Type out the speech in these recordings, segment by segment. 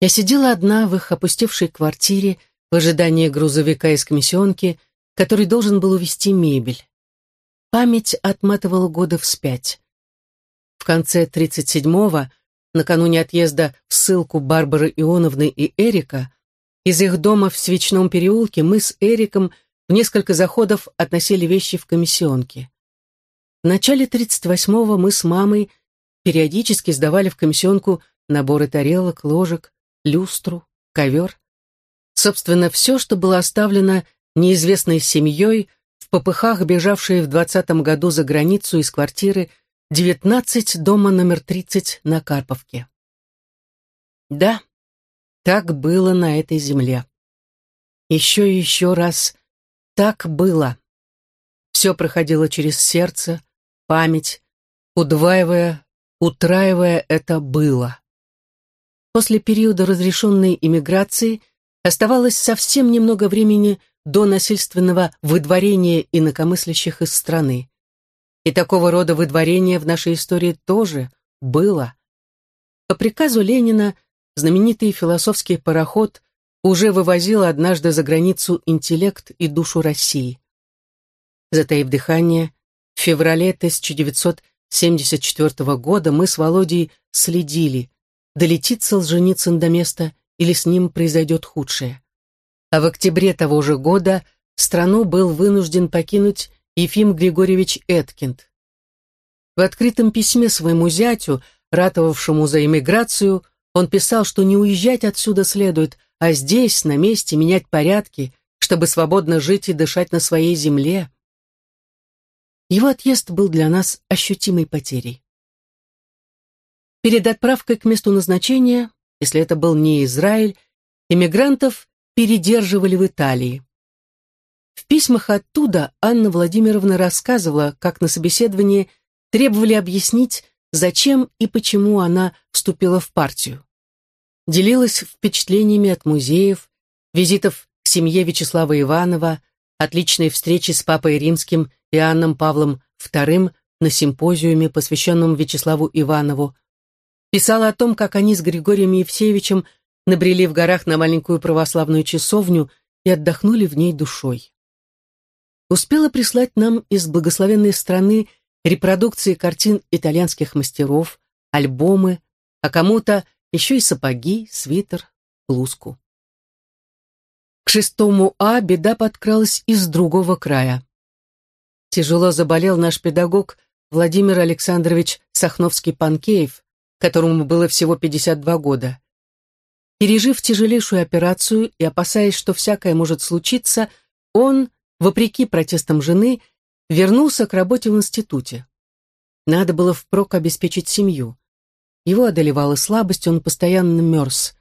Я сидела одна в их опустевшей квартире в ожидании грузовика из комиссионки, который должен был увезти мебель. Память отматывала годы вспять. В конце 37-го, накануне отъезда в ссылку Барбары Ионовны и Эрика, из их дома в Свечном переулке мы с Эриком в несколько заходов относили вещи в комиссионке. В начале 38-го мы с мамой периодически сдавали в комиссионку наборы тарелок, ложек, люстру, ковер. Собственно, все, что было оставлено неизвестной семьей, в попыхах, бежавшей в двадцатом году за границу из квартиры 19 дома номер 30 на Карповке. Да, так было на этой земле. Еще и еще раз так было. Все проходило через сердце, память, удваивая, утраивая это было. После периода разрешенной иммиграции оставалось совсем немного времени до насильственного выдворения инакомыслящих из страны. И такого рода выдворение в нашей истории тоже было. По приказу Ленина знаменитый философский пароход уже вывозил однажды за границу интеллект и душу России. Затаив дыхание, в феврале 1974 года мы с Володей следили, долетит Солженицын до места или с ним произойдет худшее. А в октябре того же года страну был вынужден покинуть Ефим Григорьевич Эткинд. В открытом письме своему зятю, ратовавшему за эмиграцию, он писал, что не уезжать отсюда следует, а здесь, на месте, менять порядки, чтобы свободно жить и дышать на своей земле. Его отъезд был для нас ощутимой потерей. Перед отправкой к месту назначения, если это был не Израиль, эмигрантов передерживали в Италии. В письмах оттуда Анна Владимировна рассказывала, как на собеседовании требовали объяснить, зачем и почему она вступила в партию. Делилась впечатлениями от музеев, визитов к семье Вячеслава Иванова, отличной встречи с папой римским Иоанном Павлом II на симпозиуме, посвященном Вячеславу Иванову, писала о том, как они с Григорием Евсеевичем набрели в горах на маленькую православную часовню и отдохнули в ней душой. Успела прислать нам из благословенной страны репродукции картин итальянских мастеров, альбомы, а кому-то еще и сапоги, свитер, блузку. К шестому А беда подкралась из другого края. Тяжело заболел наш педагог Владимир Александрович Сахновский-Панкеев, которому было всего 52 года. Пережив тяжелейшую операцию и опасаясь, что всякое может случиться, он, вопреки протестам жены, вернулся к работе в институте. Надо было впрок обеспечить семью. Его одолевала слабость, он постоянно мерз.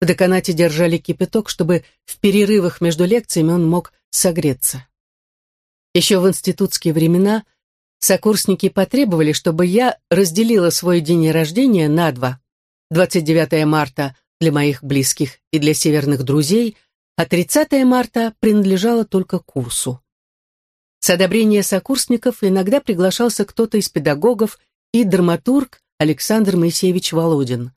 В деканате держали кипяток, чтобы в перерывах между лекциями он мог согреться. Еще в институтские времена сокурсники потребовали, чтобы я разделила свой день рождения на два. 29 марта для моих близких и для северных друзей, а 30 марта принадлежало только курсу. С одобрения сокурсников иногда приглашался кто-то из педагогов и драматург Александр Моисеевич Володин.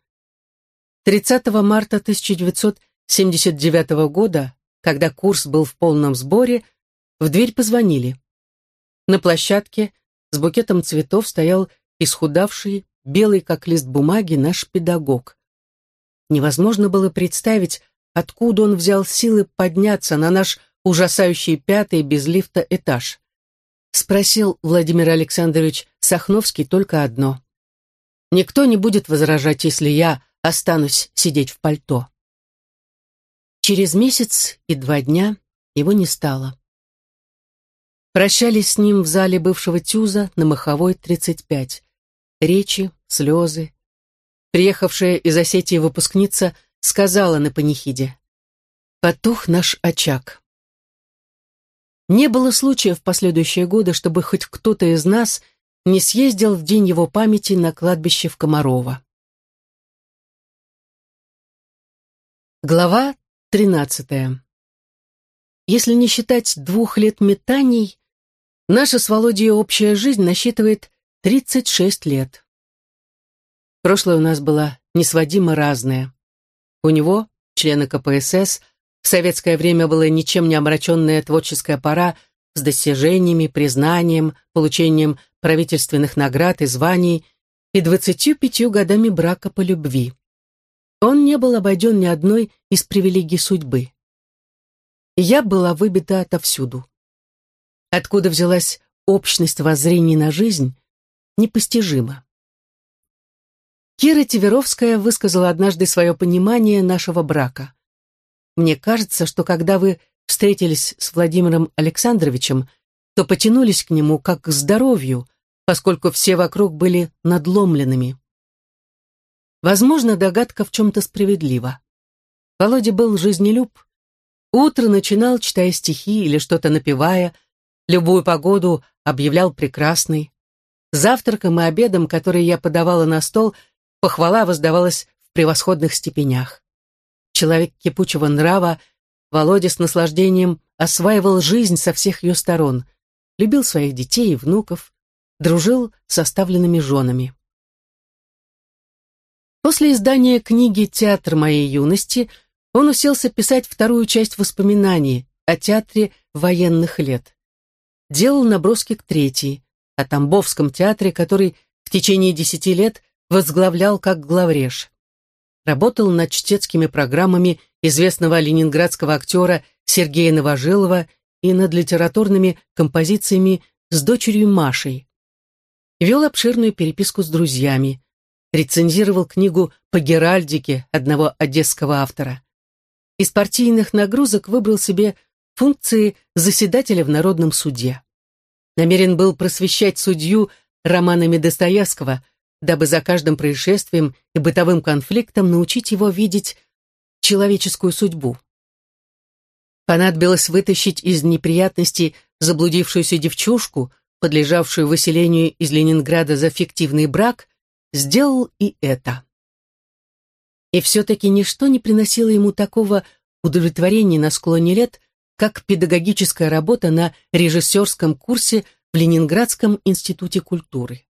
30 марта 1979 года, когда курс был в полном сборе, в дверь позвонили. На площадке с букетом цветов стоял исхудавший, белый как лист бумаги, наш педагог. Невозможно было представить, откуда он взял силы подняться на наш ужасающий пятый без лифта этаж. Спросил Владимир Александрович Сахновский только одно. Никто не будет возражать, если я останусь сидеть в пальто. Через месяц и два дня его не стало. Прощались с ним в зале бывшего Тюза на Маховой, 35. Речи, слезы. Приехавшая из Осетии выпускница сказала на панихиде. «Потух наш очаг». Не было случая в последующие годы, чтобы хоть кто-то из нас не съездил в день его памяти на кладбище в Комарово. Глава тринадцатая. Если не считать двух лет метаний, наша с Володей общая жизнь насчитывает 36 лет. Прошлое у нас было несводимо разное. У него, члена КПСС, в советское время была ничем не омраченная творческая пора с достижениями, признанием, получением правительственных наград и званий и двадцатью пятью годами брака по любви. Он не был обойден ни одной из привилегий судьбы. Я была выбита отовсюду. Откуда взялась общность воззрений на жизнь, непостижимо. Кира Тиверовская высказала однажды свое понимание нашего брака. «Мне кажется, что когда вы встретились с Владимиром Александровичем, то потянулись к нему как к здоровью, поскольку все вокруг были надломленными. Возможно, догадка в чем-то справедлива. Володя был жизнелюб. Утро начинал, читая стихи или что-то напевая, любую погоду объявлял прекрасной. Завтраком и обедом, которые я подавала на стол, похвала воздавалась в превосходных степенях. Человек кипучего нрава, Володя с наслаждением осваивал жизнь со всех ее сторон, любил своих детей и внуков, дружил с оставленными женами. После издания книги «Театр моей юности» он уселся писать вторую часть воспоминаний о театре военных лет. Делал наброски к третьей, о Тамбовском театре, который в течение десяти лет возглавлял как главреж. Работал над чтецкими программами известного ленинградского актера Сергея Новожилова и над литературными композициями с дочерью Машей вел обширную переписку с друзьями, рецензировал книгу по геральдике одного одесского автора. Из партийных нагрузок выбрал себе функции заседателя в Народном суде. Намерен был просвещать судью романами Достоевского, дабы за каждым происшествием и бытовым конфликтом научить его видеть человеческую судьбу. Понадобилось вытащить из неприятностей заблудившуюся девчушку, подлежавшую выселению из Ленинграда за фиктивный брак, сделал и это. И все-таки ничто не приносило ему такого удовлетворения на склоне лет, как педагогическая работа на режиссерском курсе в Ленинградском институте культуры.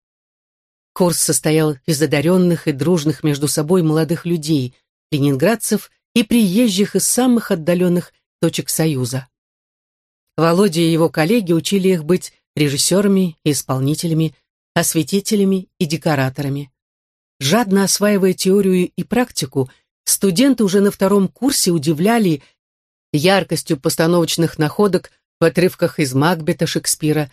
Курс состоял из одаренных и дружных между собой молодых людей, ленинградцев и приезжих из самых отдаленных точек Союза. Володя и его коллеги учили их быть режиссерами и исполнителями, осветителями и декораторами. Жадно осваивая теорию и практику, студенты уже на втором курсе удивляли яркостью постановочных находок в отрывках из Макбета Шекспира,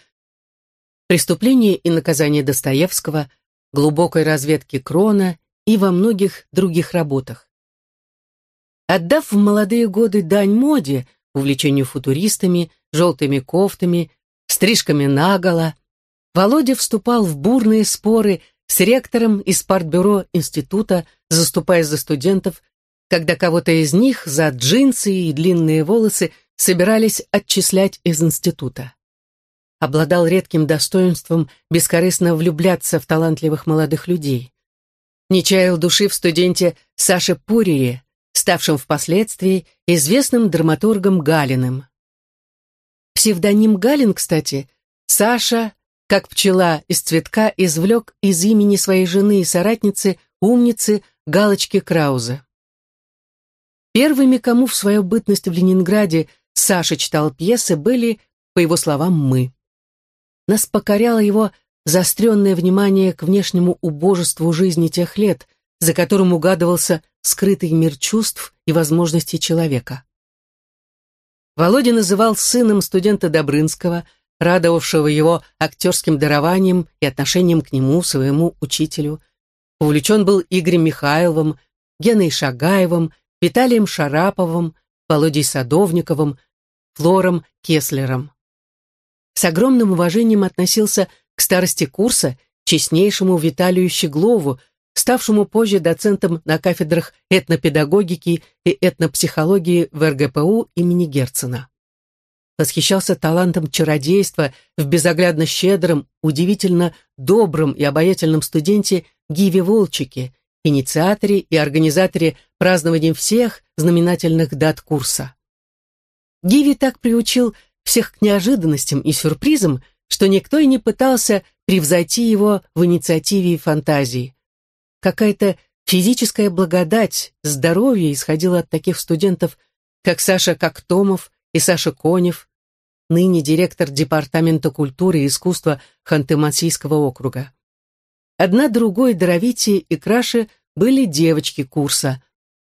«Преступление и наказание Достоевского», «Глубокой разведки Крона» и во многих других работах. Отдав в молодые годы дань моде, увлечению футуристами, желтыми кофтами, стрижками наголо, Володя вступал в бурные споры с ректором из партбюро института, заступая за студентов, когда кого-то из них за джинсы и длинные волосы собирались отчислять из института. Обладал редким достоинством бескорыстно влюбляться в талантливых молодых людей. Не чаял души в студенте Саше Пурире, ставшем впоследствии известным драматургом Галиным. Псевдоним Галин, кстати, Саша, как пчела из цветка, извлек из имени своей жены и соратницы, умницы Галочки Крауза. Первыми, кому в свою бытность в Ленинграде Саша читал пьесы, были, по его словам, мы. Нас покоряло его заостренное внимание к внешнему убожеству жизни тех лет, за которым угадывался скрытый мир чувств и возможностей человека. Володя называл сыном студента Добрынского, радовавшего его актерским дарованием и отношением к нему, своему учителю. Увлечен был Игорем Михайловым, Геной Шагаевым, Виталием Шараповым, Володей Садовниковым, Флором Кеслером. С огромным уважением относился к старости курса, честнейшему Виталию Щеглову, ставшему позже доцентом на кафедрах этнопедагогики и этнопсихологии в РГПУ имени Герцена. Восхищался талантом чародейства в безоглядно щедром, удивительно добром и обаятельном студенте Гиве Волчике, инициаторе и организаторе празднования всех знаменательных дат курса. Гиви так приучил всех к неожиданностям и сюрпризам, что никто и не пытался превзойти его в инициативе и фантазии какая-то Физическая благодать, здоровье исходило от таких студентов, как Саша Коктомов и Саша Конев, ныне директор Департамента культуры и искусства Ханты-Мансийского округа. Одна другой даровитее и краше были девочки курса.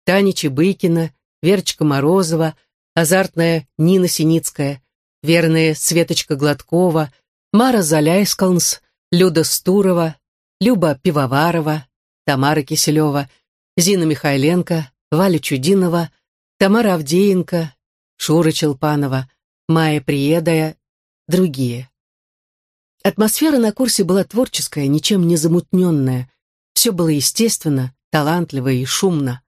Таня Чебыкина, Верочка Морозова, азартная Нина Синицкая, верная Светочка Гладкова, Мара Заляйскалнс, Люда Стурова, Люба Пивоварова, Тамара Киселева, Зина Михайленко, Валя Чудинова, Тамара Авдеенко, Шура Челпанова, Майя Приедая, другие. Атмосфера на курсе была творческая, ничем не замутненная. Все было естественно, талантливо и шумно.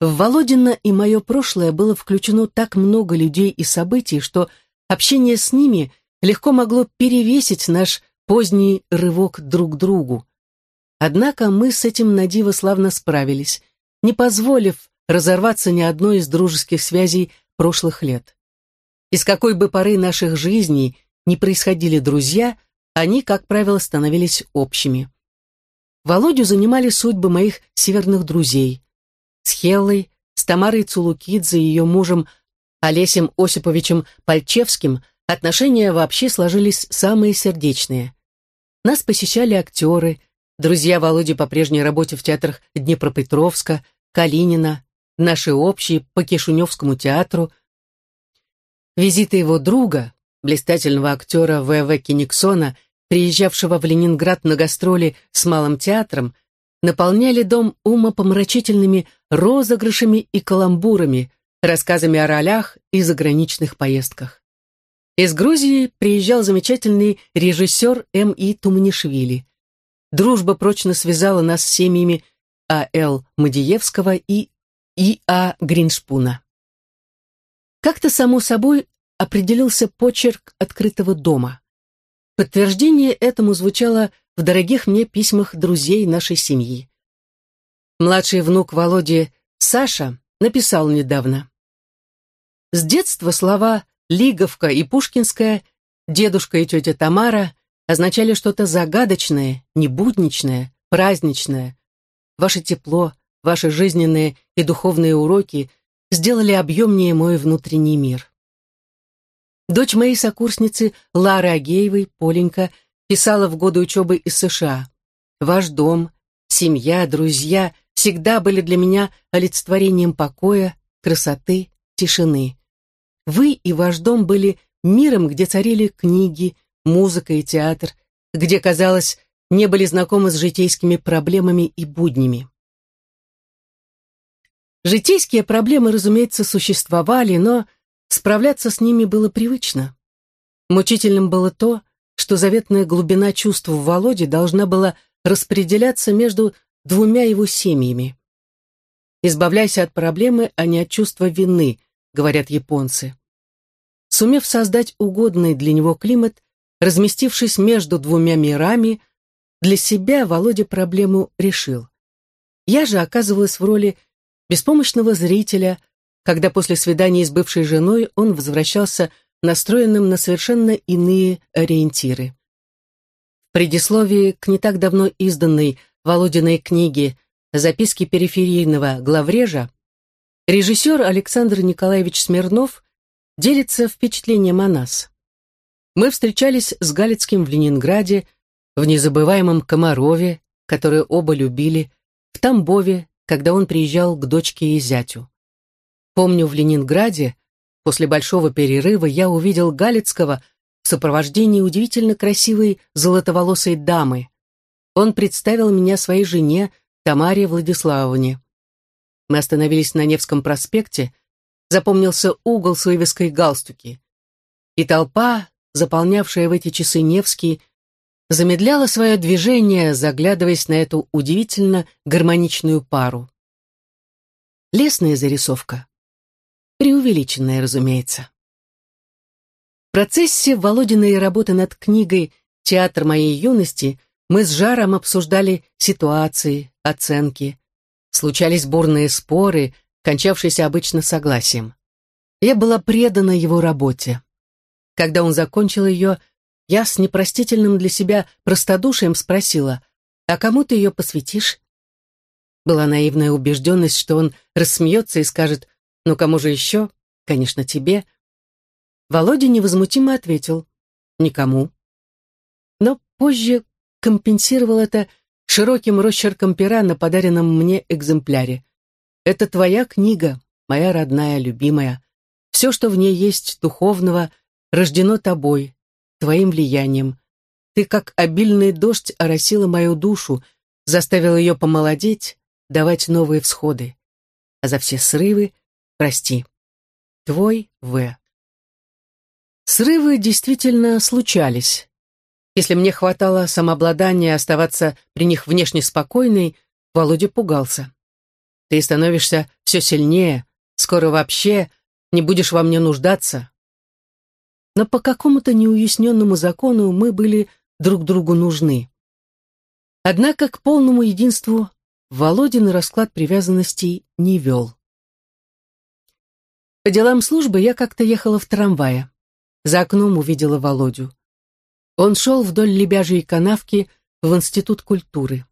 В Володина и мое прошлое было включено так много людей и событий, что общение с ними легко могло перевесить наш поздний рывок друг к другу. Однако мы с этим на диво славно справились, не позволив разорваться ни одной из дружеских связей прошлых лет. Из какой бы поры наших жизней не происходили друзья, они, как правило, становились общими. Володю занимали судьбы моих северных друзей. С Хеллой, с Тамарой Цулукидзе и ее мужем Олесем Осиповичем Пальчевским отношения вообще сложились самые сердечные. Нас посещали актеры, друзья Володи по прежней работе в театрах Днепропетровска, Калинина, наши общие по Кишуневскому театру. Визиты его друга, блистательного актера В.В. Кениксона, приезжавшего в Ленинград на гастроли с Малым театром, наполняли дом умопомрачительными розыгрышами и каламбурами, рассказами о ролях и заграничных поездках. Из Грузии приезжал замечательный режиссер М.И. Туманишвили. Дружба прочно связала нас с семьями А.Л. Мадиевского и И.А. Гриншпуна. Как-то само собой определился почерк открытого дома. Подтверждение этому звучало в дорогих мне письмах друзей нашей семьи. Младший внук Володи, Саша, написал недавно. С детства слова «Лиговка» и «Пушкинская», «Дедушка» и «Тетя Тамара» означали что-то загадочное, небудничное, праздничное. Ваше тепло, ваши жизненные и духовные уроки сделали объемнее мой внутренний мир. Дочь моей сокурсницы Лары Агеевой, Поленька, писала в годы учебы из США. «Ваш дом, семья, друзья всегда были для меня олицетворением покоя, красоты, тишины. Вы и ваш дом были миром, где царили книги, музыка и театр, где, казалось, не были знакомы с житейскими проблемами и буднями. Житейские проблемы, разумеется, существовали, но Справляться с ними было привычно. Мучительным было то, что заветная глубина чувств в Володе должна была распределяться между двумя его семьями. «Избавляйся от проблемы, а не от чувства вины», — говорят японцы. Сумев создать угодный для него климат, разместившись между двумя мирами, для себя Володя проблему решил. Я же оказывалась в роли беспомощного зрителя, когда после свидания с бывшей женой он возвращался настроенным на совершенно иные ориентиры. В предисловии к не так давно изданной Володиной книге «Записки периферийного главрежа» режиссер Александр Николаевич Смирнов делится впечатлением о нас. Мы встречались с Галицким в Ленинграде, в незабываемом Комарове, которое оба любили, в Тамбове, когда он приезжал к дочке и зятю. Помню, в Ленинграде после большого перерыва я увидел Галицкого в сопровождении удивительно красивой золотоволосой дамы. Он представил меня своей жене Тамаре Владиславовне. Мы остановились на Невском проспекте, запомнился угол с вывеской галстуки. И толпа, заполнявшая в эти часы Невский, замедляла свое движение, заглядываясь на эту удивительно гармоничную пару. Лесная зарисовка. Преувеличенная, разумеется. В процессе Володиной работы над книгой «Театр моей юности» мы с Жаром обсуждали ситуации, оценки. Случались бурные споры, кончавшиеся обычно согласием. Я была предана его работе. Когда он закончил ее, я с непростительным для себя простодушием спросила, «А кому ты ее посвятишь?» Была наивная убежденность, что он рассмеется и скажет «Ну, кому же еще? Конечно, тебе». Володя невозмутимо ответил «Никому». Но позже компенсировал это широким росчерком пера на подаренном мне экземпляре. «Это твоя книга, моя родная, любимая. Все, что в ней есть духовного, рождено тобой, твоим влиянием. Ты, как обильный дождь, оросила мою душу, заставил ее помолодеть, давать новые всходы. А за все срывы прости. Твой В. Срывы действительно случались. Если мне хватало самообладания оставаться при них внешне спокойной, Володя пугался. Ты становишься все сильнее, скоро вообще не будешь во мне нуждаться. Но по какому-то неуясненному закону мы были друг другу нужны. Однако к полному единству Володин расклад привязанностей не вел. По делам службы я как-то ехала в трамвае. За окном увидела Володю. Он шел вдоль лебяжьей канавки в Институт культуры.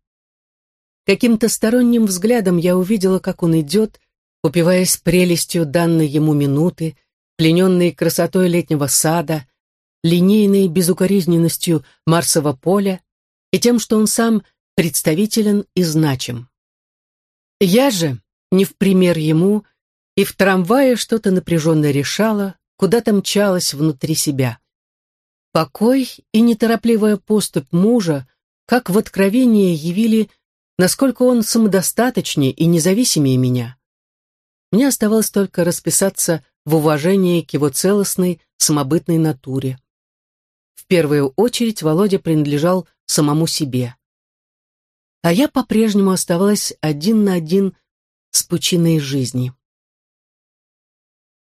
Каким-то сторонним взглядом я увидела, как он идет, упиваясь прелестью данной ему минуты, плененной красотой летнего сада, линейной безукоризненностью Марсового поля и тем, что он сам представителен и значим. Я же, не в пример ему, и в трамвае что-то напряженно решала, куда-то мчалась внутри себя. Покой и неторопливая поступь мужа, как в откровении явили, насколько он самодостаточнее и независимее меня. Мне оставалось только расписаться в уважении к его целостной, самобытной натуре. В первую очередь Володя принадлежал самому себе. А я по-прежнему оставалась один на один с пучиной жизни.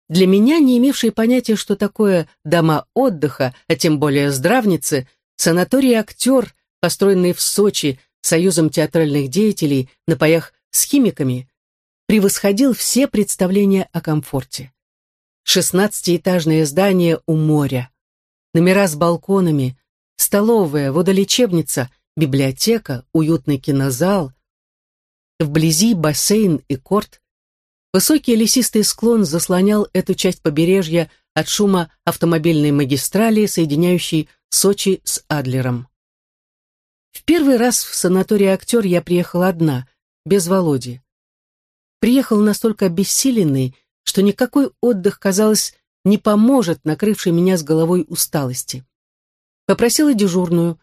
Для меня, не имевшей понятия, что такое дома отдыха, а тем более здравницы, санаторий-актер, построенный в Сочи Союзом театральных деятелей на паях с химиками, превосходил все представления о комфорте. Шестнадцатиэтажное здание у моря, номера с балконами, столовая, водолечебница, библиотека, уютный кинозал. Вблизи бассейн и корт. Высокий лесистый склон заслонял эту часть побережья от шума автомобильной магистрали, соединяющей Сочи с Адлером. В первый раз в санаторий «Актер» я приехала одна, без Володи. Приехал настолько обессиленный, что никакой отдых, казалось, не поможет накрывшей меня с головой усталости. Попросила дежурную,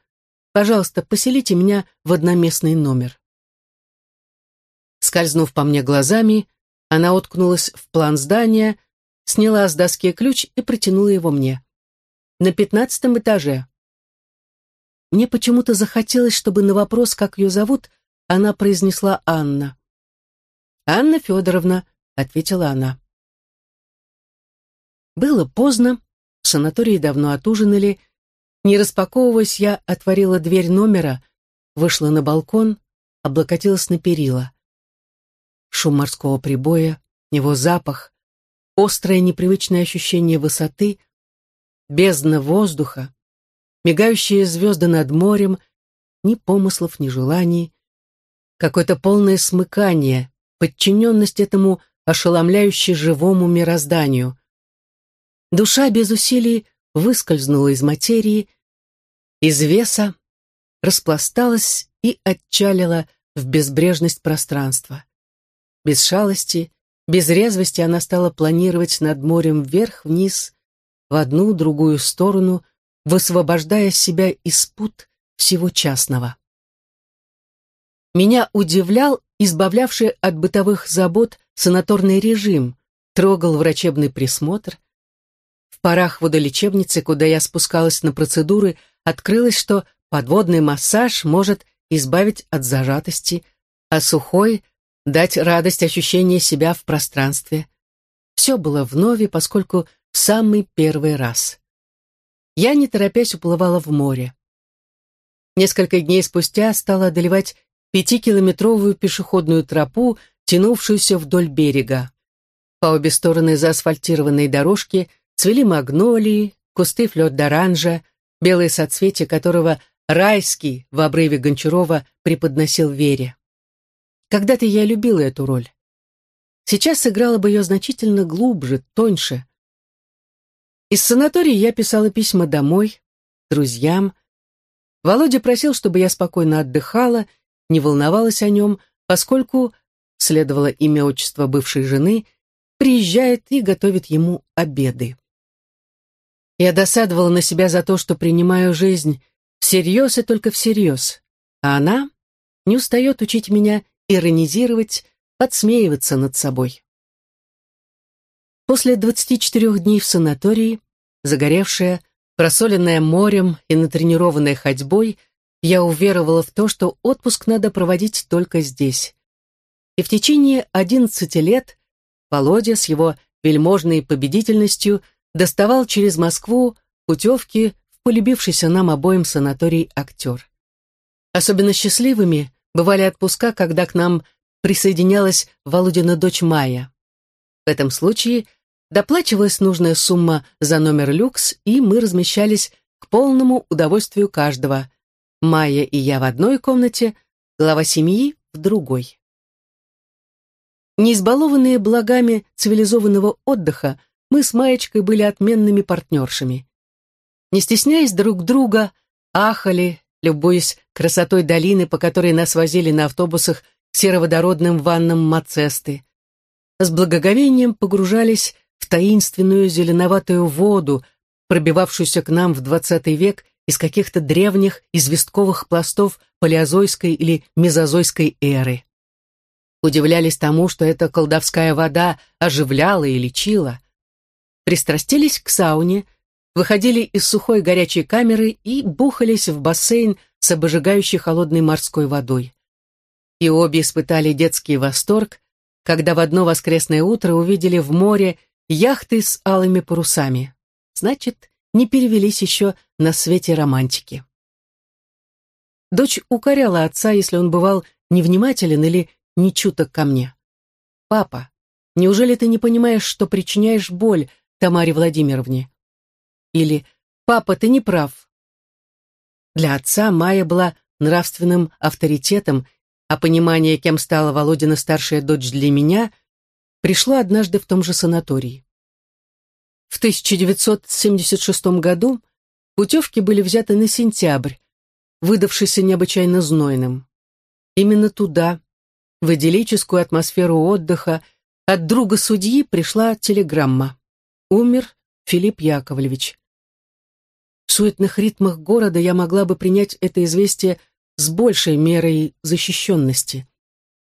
пожалуйста, поселите меня в одноместный номер. Скользнув по мне глазами, она уткнулась в план здания, сняла с доски ключ и протянула его мне. На пятнадцатом этаже. Мне почему-то захотелось, чтобы на вопрос, как ее зовут, она произнесла Анна. «Анна Федоровна», — ответила она. Было поздно, в санатории давно отужинали. Не распаковываясь, я отворила дверь номера, вышла на балкон, облокотилась на перила. Шум морского прибоя, его запах, острое непривычное ощущение высоты, бездна воздуха, мигающие звезды над морем, ни помыслов, ни желаний, какое-то полное смыкание, подчиненность этому ошеломляюще живому мирозданию — Душа без усилий выскользнула из материи, из веса, распласталась и отчалила в безбрежность пространства. Без шалости, без резвости она стала планировать над морем вверх-вниз, в одну, другую сторону, высвобождая себя из пут всего частного. Меня удивлял избавлявший от бытовых забот санаторный режим, трогал врачебный присмотр, парах водолечебницы, куда я спускалась на процедуры, открылось, что подводный массаж может избавить от зажатости, а сухой — дать радость ощущения себя в пространстве. Все было вновь, поскольку в самый первый раз. Я, не торопясь, уплывала в море. Несколько дней спустя стала одолевать пятикилометровую пешеходную тропу, тянувшуюся вдоль берега. По обе стороны заасфальтированной дорожки — Цвели магнолии, кусты флёр-д'оранжа, белые соцветия которого райский в обрыве Гончарова преподносил Вере. Когда-то я любила эту роль. Сейчас сыграла бы ее значительно глубже, тоньше. Из санатория я писала письма домой, друзьям. Володя просил, чтобы я спокойно отдыхала, не волновалась о нем, поскольку, следовало имя отчества бывшей жены, приезжает и готовит ему обеды. Я досадовала на себя за то, что принимаю жизнь всерьез и только всерьез, а она не устает учить меня иронизировать, подсмеиваться над собой. После 24 дней в санатории, загоревшая, просоленная морем и натренированная ходьбой, я уверовала в то, что отпуск надо проводить только здесь. И в течение 11 лет Володя с его вельможной победительностью доставал через Москву путевки в полюбившийся нам обоим санаторий «Актер». Особенно счастливыми бывали отпуска, когда к нам присоединялась Володина дочь Майя. В этом случае доплачивалась нужная сумма за номер люкс, и мы размещались к полному удовольствию каждого. Майя и я в одной комнате, глава семьи в другой. Не избалованные благами цивилизованного отдыха, мы с Маечкой были отменными партнершами. Не стесняясь друг друга, ахали, любуясь красотой долины, по которой нас возили на автобусах сероводородным ваннам Мацесты. С благоговением погружались в таинственную зеленоватую воду, пробивавшуюся к нам в XX век из каких-то древних известковых пластов палеозойской или мезозойской эры. Удивлялись тому, что эта колдовская вода оживляла и лечила. Пристрастились к сауне, выходили из сухой горячей камеры и бухались в бассейн с обжигающей холодной морской водой и обе испытали детский восторг, когда в одно воскресное утро увидели в море яхты с алыми парусами. Значит, не перевелись еще на свете романтики. Дочь укоряла отца, если он бывал невнимателен или нечуток ко мне. «Папа, неужели ты не понимаешь, что причиняешь боль Тамаре Владимировне?» Или «Папа, ты не прав». Для отца Майя была нравственным авторитетом а понимание, кем стала Володина старшая дочь для меня, пришло однажды в том же санатории. В 1976 году путевки были взяты на сентябрь, выдавшийся необычайно знойным. Именно туда, в идиллическую атмосферу отдыха, от друга судьи пришла телеграмма. Умер Филипп Яковлевич. Суетных ритмах города я могла бы принять это известие с большей мерой защищенности.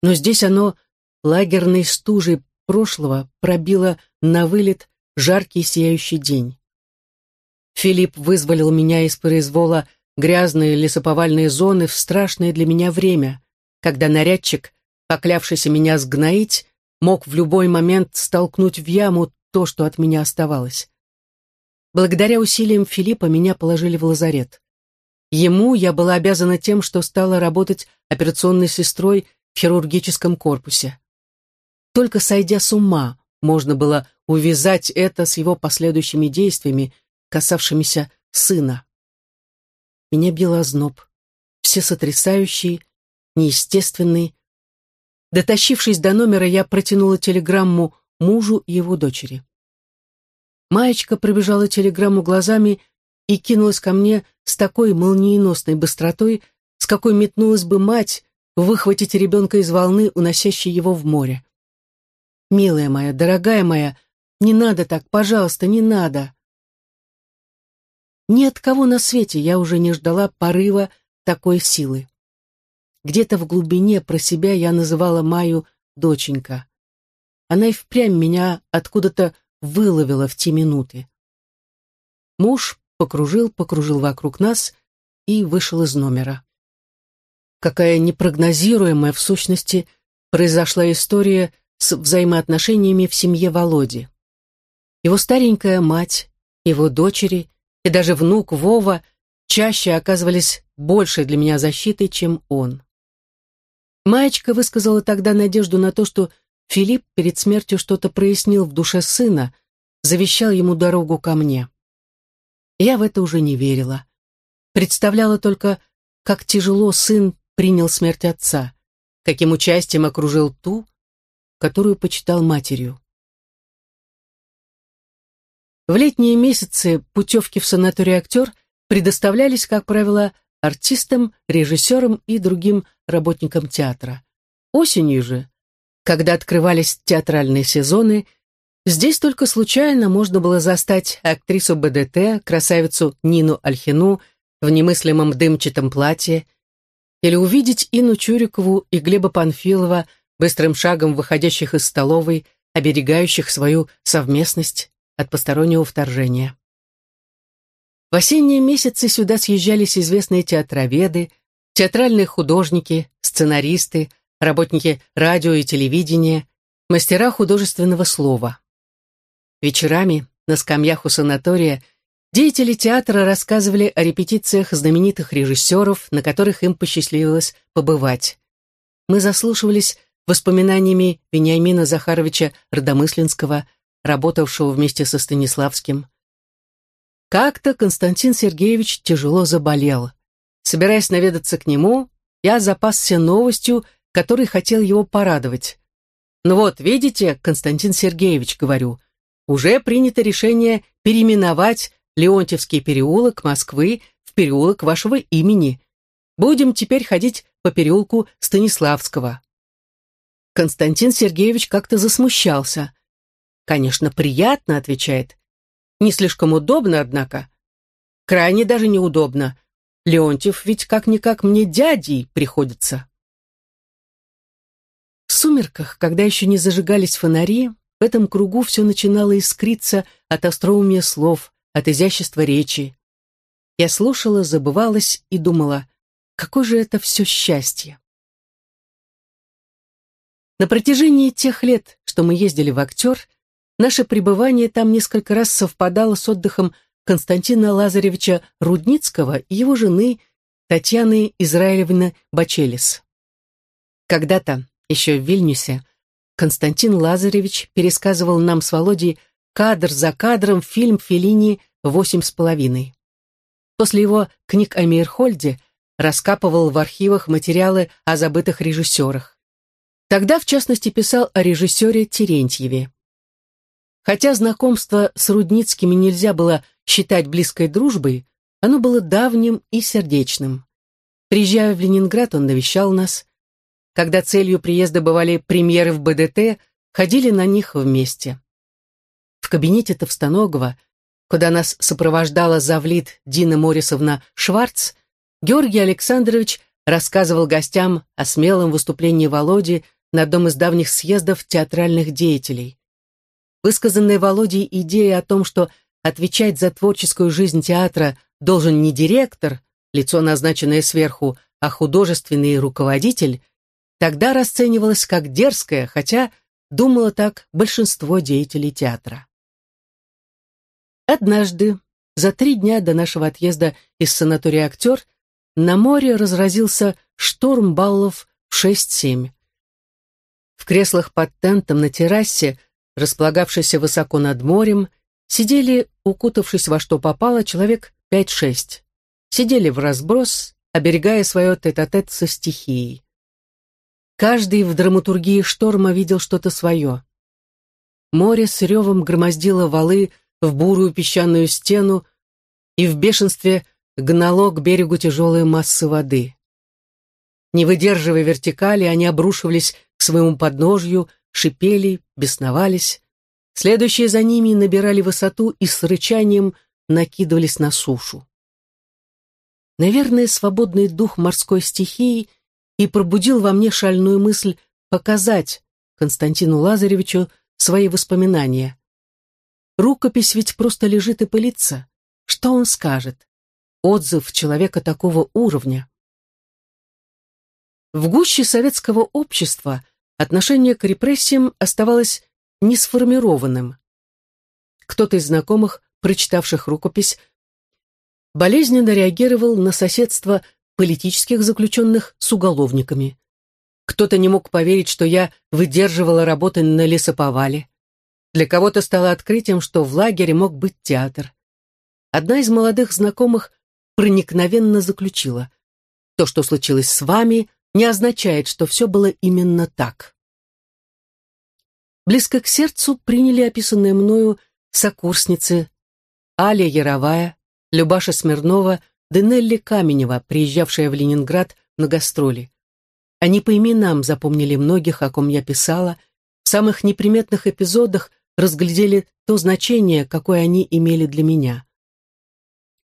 Но здесь оно лагерной стужей прошлого пробило на вылет жаркий сияющий день. Филипп вызволил меня из произвола грязные лесоповальные зоны в страшное для меня время, когда нарядчик, поклявшийся меня сгноить, мог в любой момент столкнуть в яму то, что от меня оставалось. Благодаря усилиям Филиппа меня положили в лазарет. Ему я была обязана тем, что стала работать операционной сестрой в хирургическом корпусе. Только сойдя с ума, можно было увязать это с его последующими действиями, касавшимися сына. Меня бил озноб, все сотрясающий, неестественный. Дотащившись до номера, я протянула телеграмму мужу и его дочери. Маечка пробежала телеграмму глазами и кинулась ко мне с такой молниеносной быстротой, с какой метнулась бы мать выхватить ребенка из волны, уносящей его в море. «Милая моя, дорогая моя, не надо так, пожалуйста, не надо!» Ни от кого на свете я уже не ждала порыва такой силы. Где-то в глубине про себя я называла Маю доченька. Она и впрямь меня откуда-то выловила в те минуты. Муж покружил, покружил вокруг нас и вышел из номера. Какая непрогнозируемая в сущности произошла история с взаимоотношениями в семье Володи. Его старенькая мать, его дочери и даже внук Вова чаще оказывались большей для меня защитой, чем он. Маечка высказала тогда надежду на то, что Филипп перед смертью что-то прояснил в душе сына, завещал ему дорогу ко мне. Я в это уже не верила. Представляла только, как тяжело сын принял смерть отца, каким участием окружил ту, которую почитал матерью. В летние месяцы путевки в санаторий «Актер» предоставлялись, как правило, артистам, режиссерам и другим работникам театра. Осенью же, когда открывались театральные сезоны, здесь только случайно можно было застать актрису БДТ, красавицу Нину Альхину в немыслимом дымчатом платье, или увидеть Ину Чурикову и Глеба Панфилова быстрым шагом выходящих из столовой, оберегающих свою совместность от постороннего вторжения. В осенние месяцы сюда съезжались известные театроведы, театральные художники, сценаристы, работники радио и телевидения, мастера художественного слова. Вечерами на скамьях у санатория деятели театра рассказывали о репетициях знаменитых режиссеров, на которых им посчастливилось побывать. Мы заслушивались воспоминаниями Вениамина Захаровича Родомысленского, работавшего вместе со Станиславским. Как-то Константин Сергеевич тяжело заболел. Собираясь наведаться к нему, я запасся новостью, которой хотел его порадовать. «Ну вот, видите, Константин Сергеевич, — говорю, — уже принято решение переименовать Леонтьевский переулок Москвы в переулок вашего имени. Будем теперь ходить по переулку Станиславского». Константин Сергеевич как-то засмущался. «Конечно, приятно», — отвечает. «Не слишком удобно, однако». «Крайне даже неудобно. Леонтьев ведь как-никак мне дядей приходится». Сумерках, когда еще не зажигались фонари, в этом кругу все начинало искриться от остроумия слов, от изящества речи. Я слушала, забывалась и думала, какое же это все счастье. На протяжении тех лет, что мы ездили в «Актер», Наше пребывание там несколько раз совпадало с отдыхом Константина Лазаревича Рудницкого и его жены Татьяны Израилевны Бачелис. Когда-то, еще в Вильнюсе, Константин Лазаревич пересказывал нам с Володей кадр за кадром фильм Феллини «Восемь с половиной». После его книг о Мейерхольде раскапывал в архивах материалы о забытых режиссерах. Тогда, в частности, писал о режиссере Терентьеве. Хотя знакомство с Рудницкими нельзя было считать близкой дружбой, оно было давним и сердечным. Приезжая в Ленинград, он навещал нас. Когда целью приезда бывали премьеры в БДТ, ходили на них вместе. В кабинете Товстоногова, куда нас сопровождала завлит Дина Морисовна Шварц, Георгий Александрович рассказывал гостям о смелом выступлении Володи на одном из давних съездов театральных деятелей. Высказанная Володей идея о том, что отвечать за творческую жизнь театра должен не директор, лицо, назначенное сверху, а художественный руководитель, тогда расценивалась как дерзкая, хотя думало так большинство деятелей театра. Однажды, за три дня до нашего отъезда из санатория «Актер», на море разразился шторм баллов в 6-7. В креслах под тентом на террасе располагавшейся высоко над морем, сидели, укутавшись во что попало, человек пять-шесть. Сидели в разброс, оберегая свое тет-а-тет -тет со стихией. Каждый в драматургии шторма видел что-то свое. Море с ревом громоздило валы в бурую песчаную стену и в бешенстве гнало к берегу тяжелые массы воды. Не выдерживая вертикали, они обрушивались к своему подножью, шипели, бесновались. Следующие за ними набирали высоту и с рычанием накидывались на сушу. Наверное, свободный дух морской стихии и пробудил во мне шальную мысль показать Константину Лазаревичу свои воспоминания. Рукопись ведь просто лежит и пылится. Что он скажет? Отзыв человека такого уровня. В гуще советского общества отношение к репрессиям оставалось несформированным. Кто-то из знакомых, прочитавших рукопись, болезненно реагировал на соседство политических заключенных с уголовниками. Кто-то не мог поверить, что я выдерживала работы на лесоповале. Для кого-то стало открытием, что в лагере мог быть театр. Одна из молодых знакомых проникновенно заключила. То, что случилось с вами, не означает, что все было именно так. Близко к сердцу приняли описанные мною сокурсницы Аля Яровая, Любаша Смирнова, Денелли Каменева, приезжавшая в Ленинград на гастроли. Они по именам запомнили многих, о ком я писала, в самых неприметных эпизодах разглядели то значение, какое они имели для меня.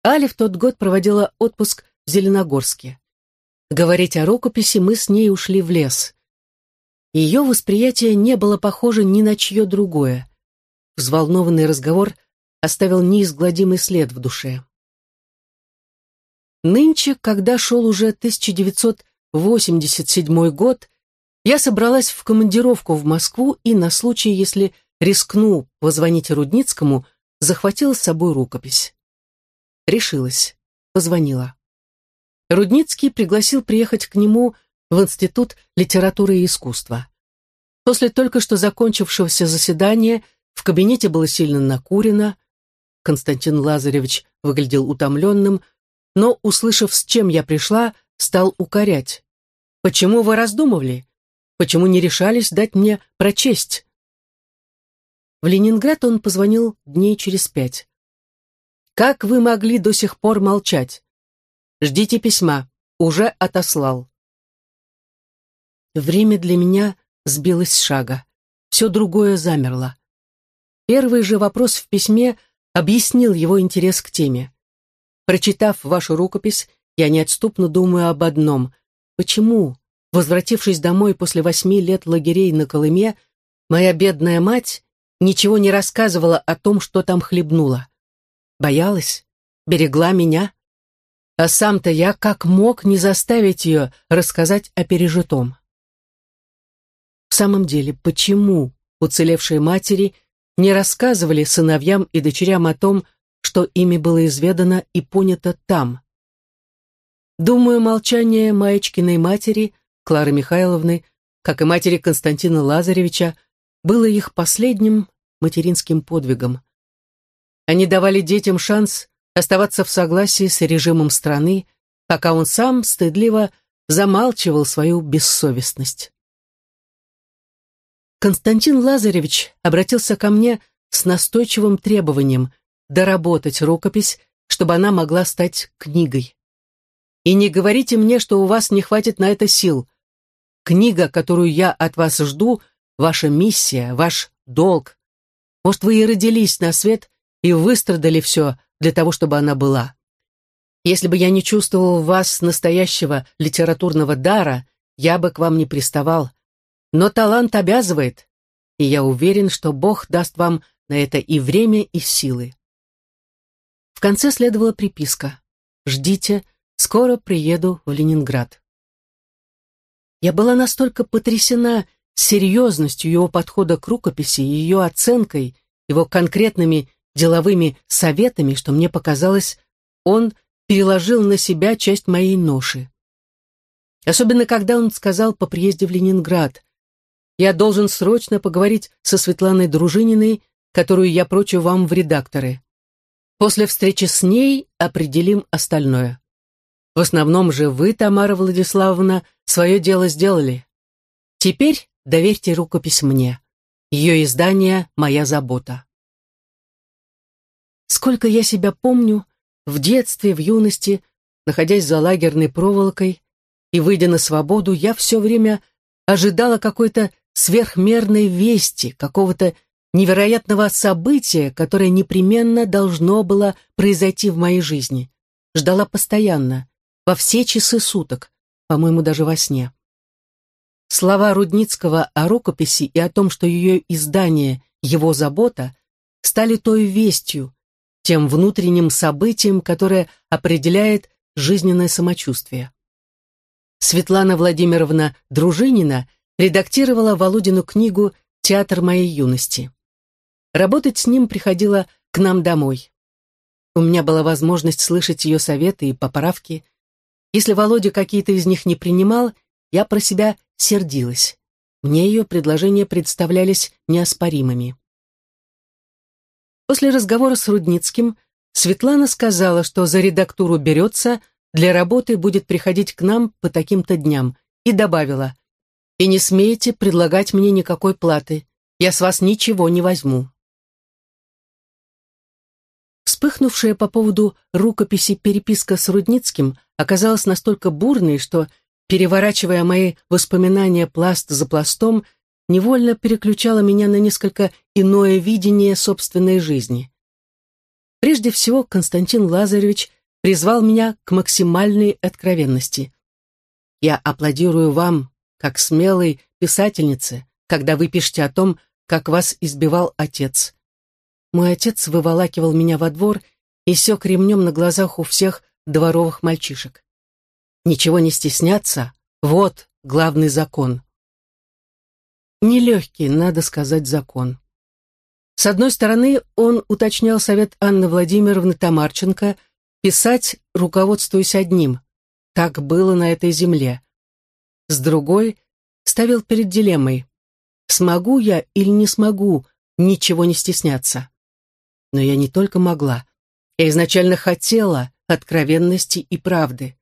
Аля в тот год проводила отпуск в Зеленогорске. Говорить о рукописи мы с ней ушли в лес. Ее восприятие не было похоже ни на чье другое. Взволнованный разговор оставил неизгладимый след в душе. Нынче, когда шел уже 1987 год, я собралась в командировку в Москву и на случай, если рискну позвонить Рудницкому, захватила с собой рукопись. Решилась. Позвонила. Рудницкий пригласил приехать к нему в Институт литературы и искусства. После только что закончившегося заседания в кабинете было сильно накурено. Константин Лазаревич выглядел утомленным, но, услышав, с чем я пришла, стал укорять. «Почему вы раздумывали? Почему не решались дать мне прочесть?» В Ленинград он позвонил дней через пять. «Как вы могли до сих пор молчать? Ждите письма. Уже отослал». Время для меня сбилось с шага. Все другое замерло. Первый же вопрос в письме объяснил его интерес к теме. Прочитав вашу рукопись, я неотступно думаю об одном. Почему, возвратившись домой после восьми лет лагерей на Колыме, моя бедная мать ничего не рассказывала о том, что там хлебнула? Боялась? Берегла меня? А сам-то я как мог не заставить ее рассказать о пережитом? В самом деле, почему уцелевшие матери не рассказывали сыновьям и дочерям о том, что ими было изведано и понято там? Думаю, молчание Маечкиной матери, Клары Михайловны, как и матери Константина Лазаревича, было их последним материнским подвигом. Они давали детям шанс оставаться в согласии с режимом страны, пока он сам стыдливо замалчивал свою бессовестность. Константин Лазаревич обратился ко мне с настойчивым требованием доработать рукопись, чтобы она могла стать книгой. И не говорите мне, что у вас не хватит на это сил. Книга, которую я от вас жду, ваша миссия, ваш долг. Может, вы и родились на свет и выстрадали все для того, чтобы она была. Если бы я не чувствовал в вас настоящего литературного дара, я бы к вам не приставал. Но талант обязывает, и я уверен, что Бог даст вам на это и время, и силы. Конце следовала приписка «Ждите, скоро приеду в Ленинград». Я была настолько потрясена серьезностью его подхода к рукописи, ее оценкой, его конкретными деловыми советами, что мне показалось, он переложил на себя часть моей ноши. Особенно, когда он сказал по приезде в Ленинград, я должен срочно поговорить со Светланой Дружининой, которую я прочу вам в редакторы. После встречи с ней определим остальное. В основном же вы, Тамара Владиславовна, свое дело сделали. Теперь доверьте рукопись мне. Ее издание — моя забота. Сколько я себя помню, в детстве, в юности, находясь за лагерной проволокой и выйдя на свободу, я все время ожидала какой-то сверхмерной вести, какого-то невероятного события, которое непременно должно было произойти в моей жизни. Ждала постоянно, во все часы суток, по-моему, даже во сне. Слова Рудницкого о рукописи и о том, что ее издание — его забота, стали той вестью, тем внутренним событием, которое определяет жизненное самочувствие. Светлана Владимировна Дружинина редактировала Володину книгу «Театр моей юности». Работать с ним приходила к нам домой. У меня была возможность слышать ее советы и поправки. Если Володя какие-то из них не принимал, я про себя сердилась. Мне ее предложения представлялись неоспоримыми. После разговора с Рудницким Светлана сказала, что за редактуру берется, для работы будет приходить к нам по таким-то дням, и добавила, «И не смейте предлагать мне никакой платы, я с вас ничего не возьму». Вспыхнувшая по поводу рукописи переписка с Рудницким оказалась настолько бурной, что, переворачивая мои воспоминания пласт за пластом, невольно переключала меня на несколько иное видение собственной жизни. Прежде всего, Константин Лазаревич призвал меня к максимальной откровенности. Я аплодирую вам, как смелой писательнице, когда вы пишете о том, как вас избивал отец. Мой отец выволакивал меня во двор и сёк ремнем на глазах у всех дворовых мальчишек. Ничего не стесняться — вот главный закон. Нелегкий, надо сказать, закон. С одной стороны, он уточнял совет Анны Владимировны Тамарченко писать, руководствуясь одним. Так было на этой земле. С другой, ставил перед дилеммой. Смогу я или не смогу ничего не стесняться? Но я не только могла. Я изначально хотела откровенности и правды.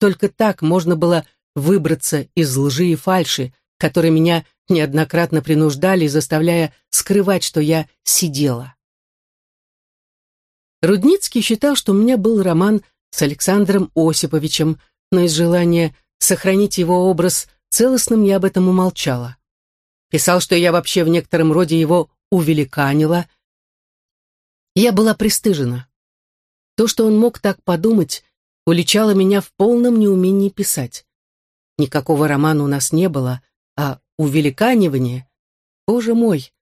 Только так можно было выбраться из лжи и фальши, которые меня неоднократно принуждали, заставляя скрывать, что я сидела. Рудницкий считал, что у меня был роман с Александром Осиповичем, но из желания сохранить его образ целостным я об этом умолчала. Писал, что я вообще в некотором роде его увеликанила, я была пристыжена. То, что он мог так подумать, уличало меня в полном неумении писать. Никакого романа у нас не было, а увеликанивание, боже мой,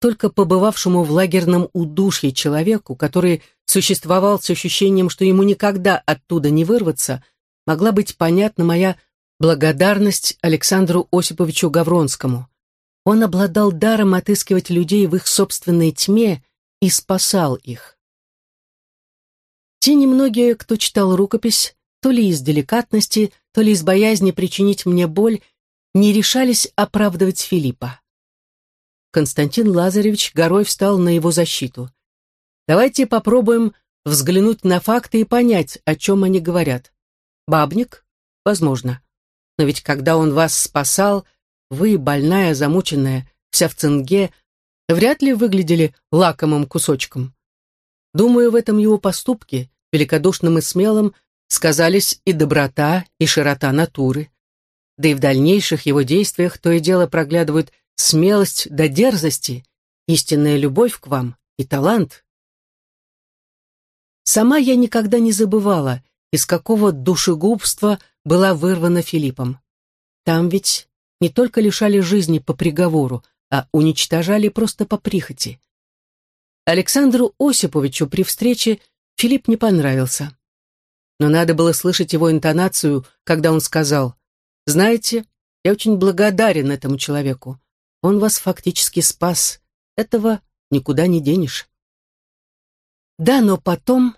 только побывавшему в лагерном удушье человеку, который существовал с ощущением, что ему никогда оттуда не вырваться, могла быть понятна моя благодарность Александру Осиповичу Гавронскому. Он обладал даром отыскивать людей в их собственной тьме и спасал их. Те немногие, кто читал рукопись, то ли из деликатности, то ли из боязни причинить мне боль, не решались оправдывать Филиппа. Константин Лазаревич горой встал на его защиту. Давайте попробуем взглянуть на факты и понять, о чем они говорят. Бабник? Возможно. Но ведь когда он вас спасал, вы, больная, замученная, вся в цинге, вряд ли выглядели лакомым кусочком. Думаю, в этом его поступке, великодушным и смелым, сказались и доброта, и широта натуры. Да и в дальнейших его действиях то и дело проглядывают смелость до дерзости, истинная любовь к вам и талант. Сама я никогда не забывала, из какого душегубства была вырвана Филиппом. Там ведь не только лишали жизни по приговору, а уничтожали просто по прихоти. Александру Осиповичу при встрече Филипп не понравился. Но надо было слышать его интонацию, когда он сказал, «Знаете, я очень благодарен этому человеку. Он вас фактически спас. Этого никуда не денешь». Да, но потом,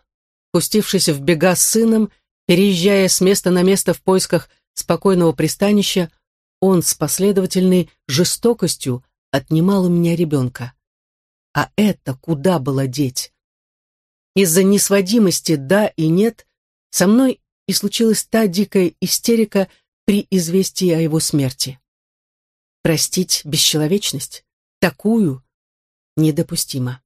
пустившись в бега с сыном, переезжая с места на место в поисках спокойного пристанища, он с последовательной жестокостью отнимал у меня ребенка. А это куда было деть? Из-за несводимости «да» и «нет» со мной и случилась та дикая истерика при известии о его смерти. Простить бесчеловечность? Такую? Недопустимо.